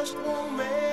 just won't make